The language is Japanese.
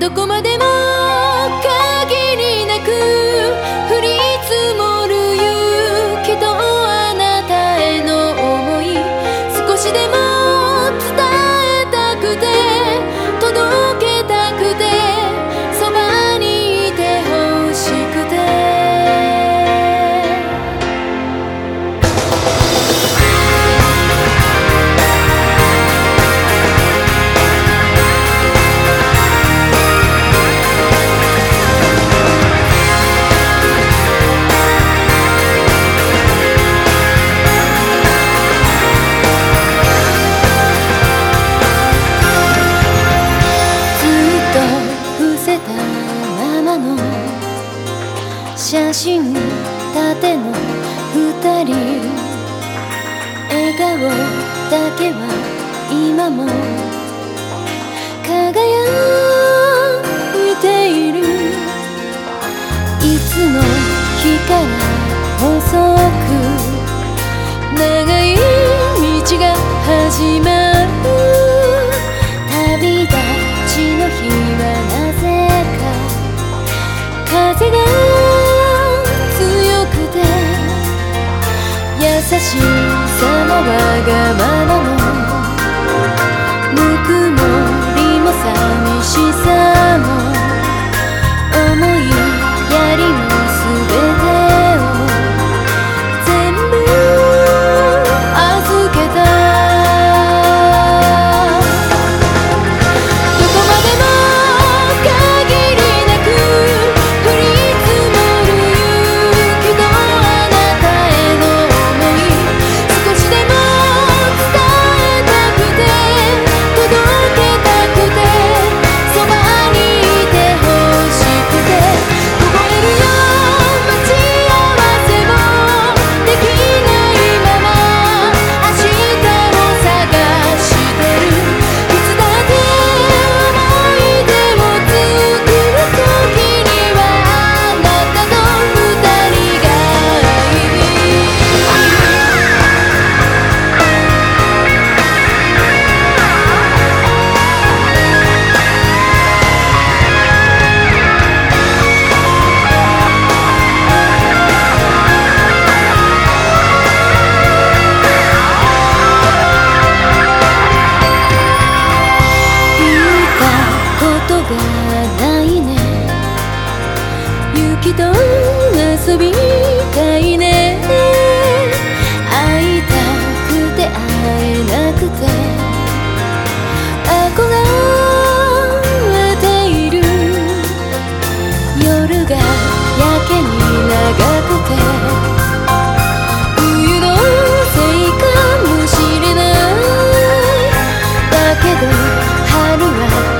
どこまでも信立ての二人。笑顔だけは今も輝く優しさもわがままもぬくもりも寂しさきと遊びたいね。会いたくて会えなくて。憧れている。夜がやけに長くて。冬のせいかもしれない。だけど春は